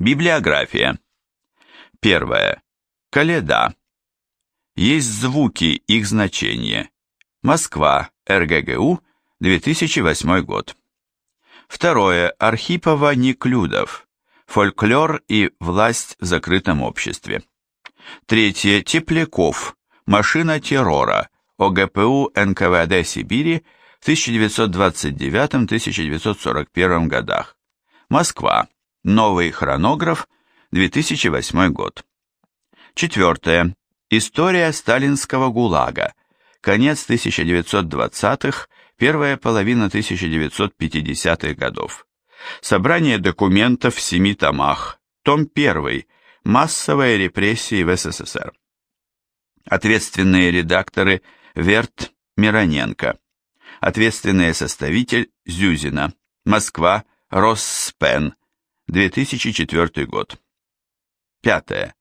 Библиография. Первое. Каледа. Есть звуки, их значение. Москва, РГГУ, 2008 год. Второе. Архипова Неклюдов. Фольклор и власть в закрытом обществе. Третье. Тепляков. Машина террора. ОГПУ НКВД Сибири в 1929-1941 годах. Москва. Новый хронограф. 2008 год. Четвертое. История сталинского ГУЛАГа. Конец 1920-х, первая половина 1950-х годов. Собрание документов в семи томах. Том 1. Массовые репрессии в СССР. Ответственные редакторы Верт Мироненко. Ответственный составитель Зюзина. Москва. Росспен. 2004 год. Пятое.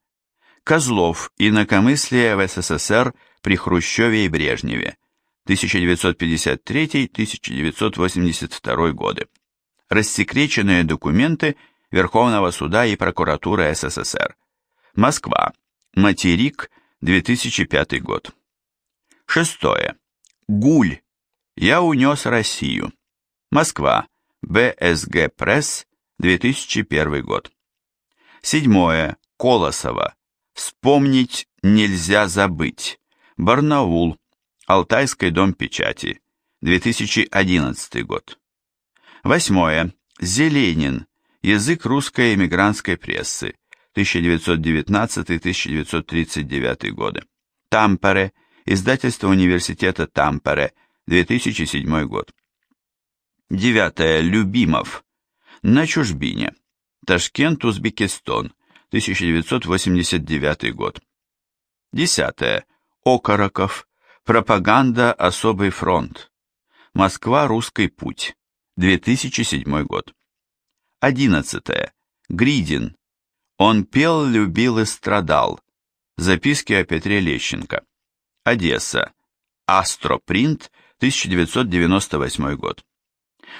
Козлов. Инакомыслие в СССР при Хрущеве и Брежневе. 1953-1982 годы. Рассекреченные документы Верховного суда и прокуратуры СССР. Москва. Материк. 2005 год. Шестое. Гуль. Я унес Россию. Москва. БСГ Пресс. 2001 год. Седьмое. Колосова. Вспомнить нельзя забыть. Барнаул. Алтайский дом печати. 2011 год. Восьмое. Зеленин. Язык русской эмигрантской прессы. 1919-1939 годы. Тампере. Издательство университета Тампере. 2007 год. Девятое. Любимов. На чужбине. Ташкент, Узбекистан. 1989 год. Десятое. Окороков. Пропаганда «Особый фронт». Москва. Русский путь. 2007 год. Одиннадцатое. Гридин. Он пел, любил и страдал. Записки о Петре Лещенко. Одесса. Астропринт, 1998 год.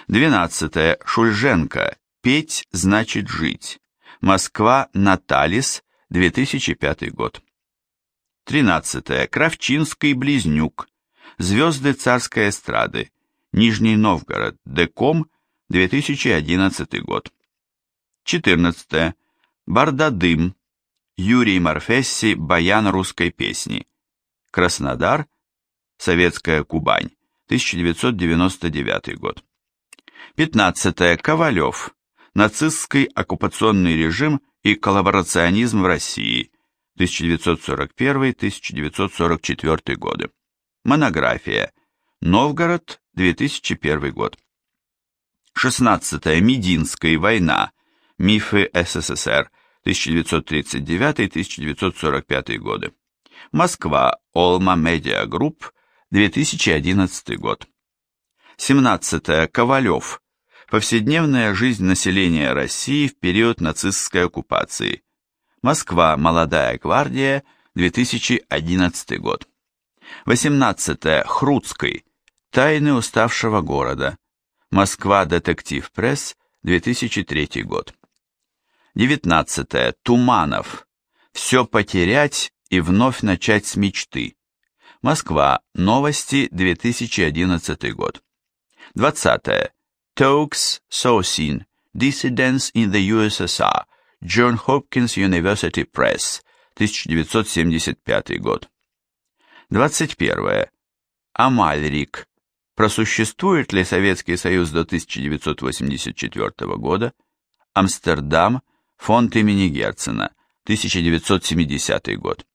Двенадцатое. Шульженко. Петь значит жить. Москва, Наталис, 2005 год. 13. Кравчинский близнюк. Звезды царской эстрады. Нижний Новгород. Деком, 2011 год. 14. Бардадым. Юрий Марфесси, баян русской песни. Краснодар, Советская Кубань, 1999 год. 15. Ковалев нацистский оккупационный режим и коллаборационизм в России, 1941-1944 годы. Монография. Новгород, 2001 год. 16. Мединский. Война. Мифы СССР, 1939-1945 годы. Москва. Олма Медиа Групп, 2011 год. 17. Ковалев. Повседневная жизнь населения России в период нацистской оккупации. Москва. Молодая гвардия. 2011 год. 18. Хруцкий. Тайны уставшего города. Москва. Детектив Пресс. 2003 год. 19. Туманов. Все потерять и вновь начать с мечты. Москва. Новости. 2011 год. 20. Stokes Saucin, Dissidents in the USSR, John Hopkins University Press, 1975 год. 21. Амальрик. Просуществует ли Советский Союз до 1984 года? Амстердам. Фонд имени Герцена. 1970 год.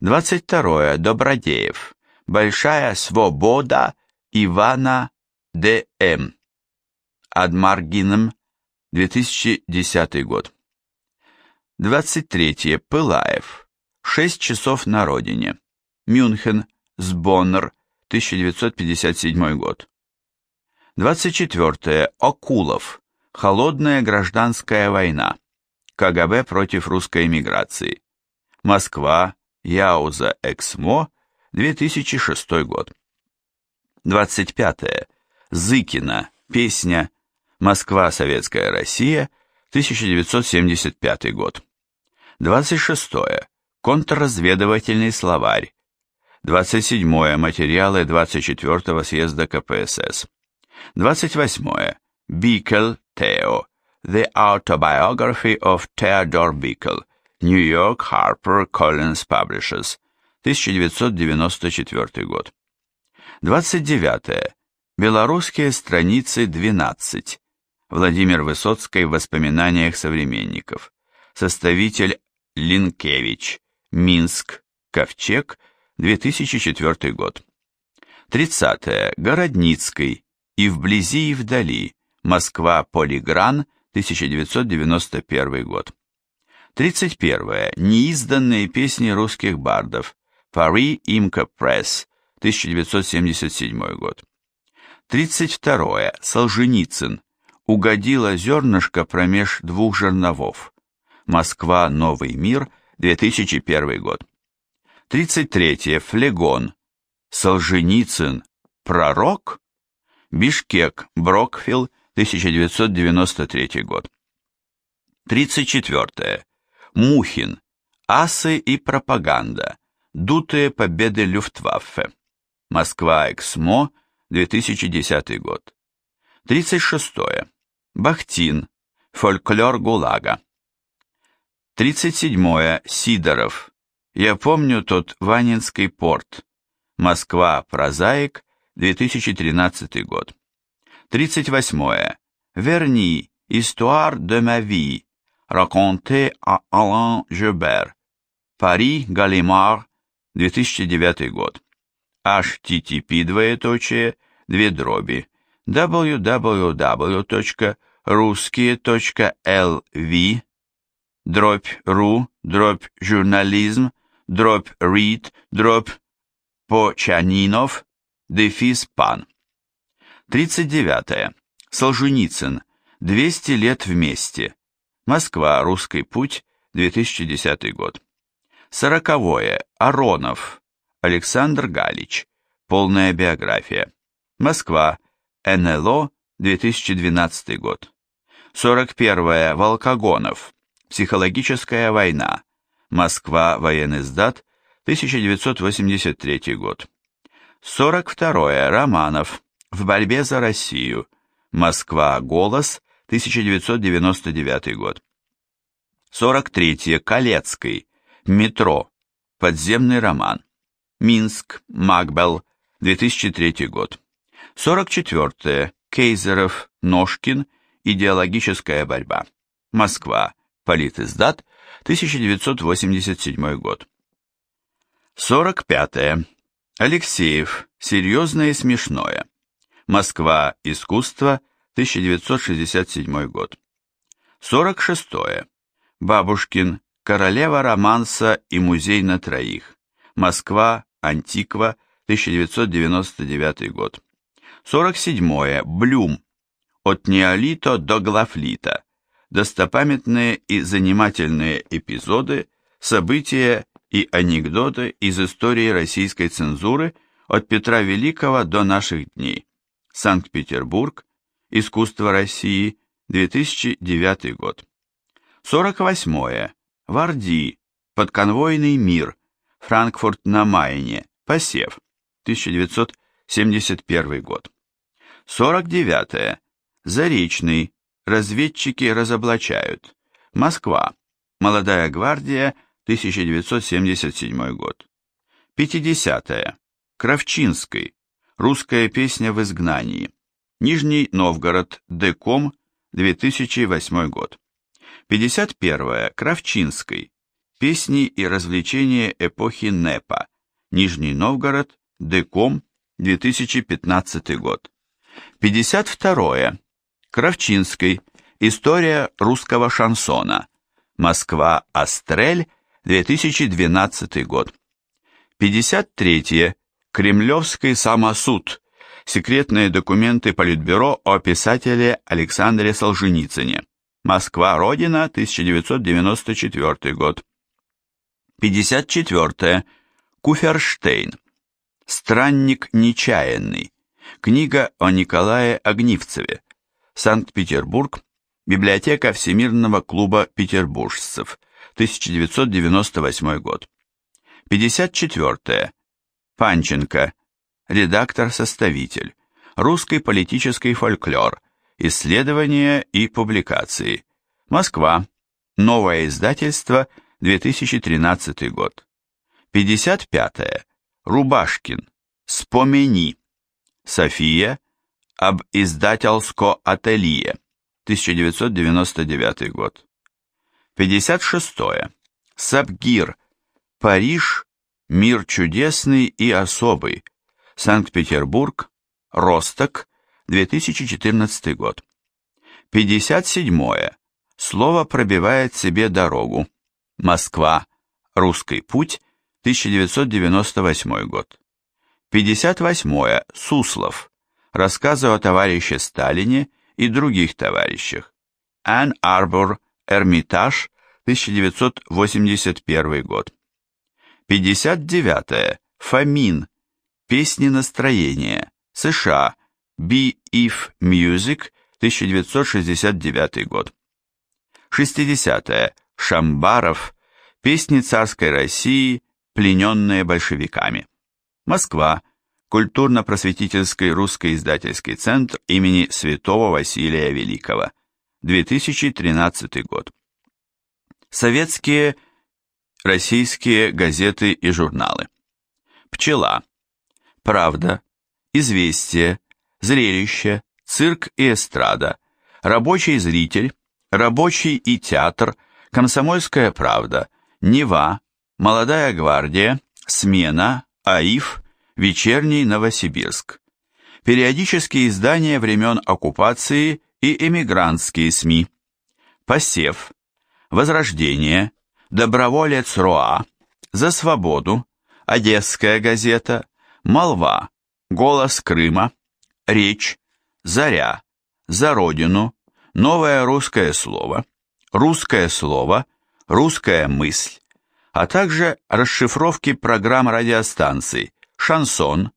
22. Добродеев. Большая свобода Ивана Д.М. Адмаргином, 2010 год. 23. Пылаев. 6 часов на родине. Мюнхен, Сбоннер, 1957 год. 24. Окулов. Холодная гражданская война. КГБ против русской эмиграции. Москва, Яуза, Эксмо, 2006 год. 25. Зыкина. Песня Москва, Советская Россия, 1975 год. 26. Контрразведывательный словарь. 27. Материалы 24 съезда КПСС. 28. Бикл Тео. The Autobiography of Theodore Bickel. New York Harper Collins Publishers. 1994 год. 29. Белорусские страницы 12. Владимир Высоцкий в воспоминаниях современников. Составитель Линкевич. Минск. Ковчег. 2004 год. 30. Городницкий. И вблизи, и вдали. Москва. Полигран. 1991 год. 31. Неизданные песни русских бардов. Paris Имка Пресс. 1977 год. 32. Солженицын. Угодило зернышко промеж двух жерновов. Москва, Новый мир, 2001 год. 33. Флегон. Солженицын. Пророк? Бишкек, Брокфилл, 1993 год. 34. Мухин. Асы и пропаганда. Дутые победы Люфтваффе. Москва, Эксмо, 2010 год. 36. Бахтин. Фольклор ГУЛАГа. 37. Сидоров. Я помню тот Ванинский порт. Москва. Прозаик. 2013 год. 38. Верни. Histoire de ma vie. Raconté à Alain Joubert. Пари, Галимар, 2009 год. Http двоеточие, две дроби www.русские.lv дробь ру, дробь журнализм, дробь read, дробь Почанинов, дефис пан. 39. Солженицын. 200 лет вместе. Москва. Русский путь. 2010 год. 40. Аронов. Александр Галич. Полная биография. Москва. НЛО. 2012 год. 41. Волкогонов. Психологическая война. Москва. Военный сдат. 1983 год. 42. Романов. В борьбе за Россию. Москва. Голос. 1999 год. 43. Колецкий. Метро. Подземный роман. Минск. Макбел. 2003 год. 44. Кейзеров. Ножкин. Идеологическая борьба. Москва. Политиздат. 1987 год. 45. Алексеев. Серьезное и смешное. Москва. Искусство. 1967 год. 46. Бабушкин. Королева романса и музей на троих. Москва. Антиква. 1999 год. 47. Блюм. От неолита до глафлита. Достопамятные и занимательные эпизоды, события и анекдоты из истории российской цензуры от Петра Великого до наших дней. Санкт-Петербург. Искусство России. 2009 год. 48. Варди. Подконвойный мир. Франкфурт на Майне. Посев. 1971 год. 49. Заречный. Разведчики разоблачают. Москва. Молодая гвардия. 1977 год. 50. -е. Кравчинский. Русская песня в изгнании. Нижний Новгород. Деком. 2008 год. 51. Кравчинский. Песни и развлечения эпохи НЭПа. Нижний Новгород. Деком. 2015 год. 52. Кравчинский. История русского шансона. Москва. Астрель. 2012 год. 53. Кремлевский самосуд. Секретные документы Политбюро о писателе Александре Солженицыне. Москва, Родина, 1994 год. 54. Куферштейн. Странник нечаянный. Книга о Николае Огнивцеве. Санкт-Петербург. Библиотека Всемирного клуба петербуржцев, 1998 год. 54. Панченко, редактор-составитель. Русский политический фольклор. Исследования и публикации. Москва. Новое издательство, 2013 год. 55. Рубашкин. Спомени. София. Об издательско ателье. 1999 год. 56. Сабгир. Париж. Мир чудесный и особый. Санкт-Петербург. Росток. 2014 год. 57. Слово пробивает себе дорогу. Москва. Русский путь. 1998 год. 58. Суслов. Рассказы о товарище Сталине и других товарищах. Ан Арбор, Эрмитаж, 1981 год. 59. Фомин. Песни настроения. США. Be If Music, 1969 год. 60. Шамбаров. Песни царской России, плененные большевиками. Москва. Культурно-просветительский русский издательский центр имени Святого Василия Великого. 2013 год. Советские, российские газеты и журналы. Пчела. Правда. Известия. Зрелища. Цирк и эстрада. Рабочий зритель. Рабочий и театр. Комсомольская правда. Нева. Молодая гвардия. Смена. АИФ. Вечерний Новосибирск. Периодические издания времен оккупации и эмигрантские СМИ. Посев. Возрождение. Доброволец РОА. За свободу. Одесская газета. Молва. Голос Крыма. Речь. Заря. За Родину. Новое русское слово. Русское слово. Русская мысль. А также расшифровки программ радиостанций шансон,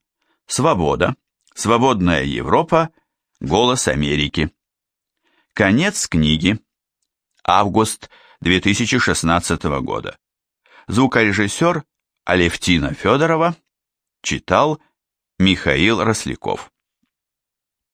свобода, свободная Европа, голос Америки. Конец книги. Август 2016 года. Звукорежиссер Алевтина Федорова читал Михаил Росляков.